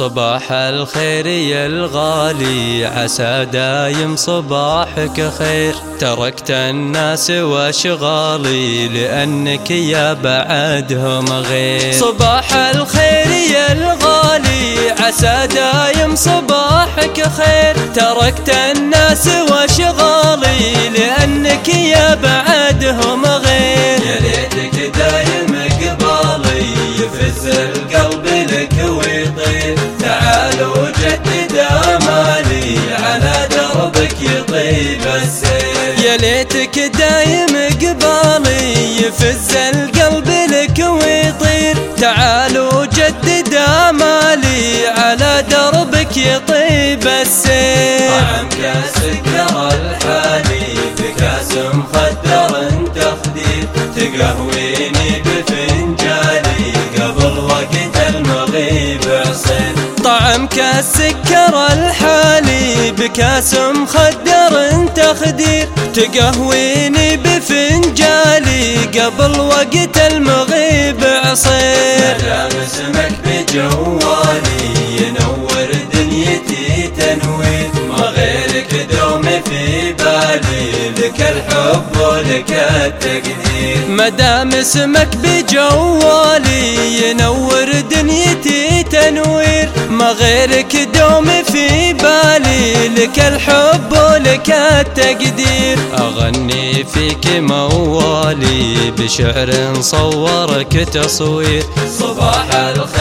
صباح الخير يا الغالي. عسى دايم صباحك خير. تركت الناس وأشغالي لأنك يا بعدهم غير. صباح الخير يا الغالي. عسى دايم صباحك خير. تركت الناس وأشغالي لأنك يا بعدهم غير. يا ليتك دايم قبالي. يفز القلب يا ليتك دايم قبالي يفز القلب لك ويطير. تعال وجدد آمالي على دربك يطيب السير. طعم كاسك الحالي بكاس مخدر تخدير. تقهويني بفنجالي قبل وقت المغيب عصير طعم كاس سكر الحالي بكاس مخدر تخدير. تقهويني بفنجالي قبل وقت المغيب عصير. مدام اسمك بجوالي ينور دنيتي تنوير ما غيرك دوم في بالي لك الحب ولك التقدير. مدام اسمك بجوالي ينور دنيتي تنوير. ما غيرك دوم لك الحب ولك التقدير. أغني فيك موالي بشعر صورك تصوير. صباح الخير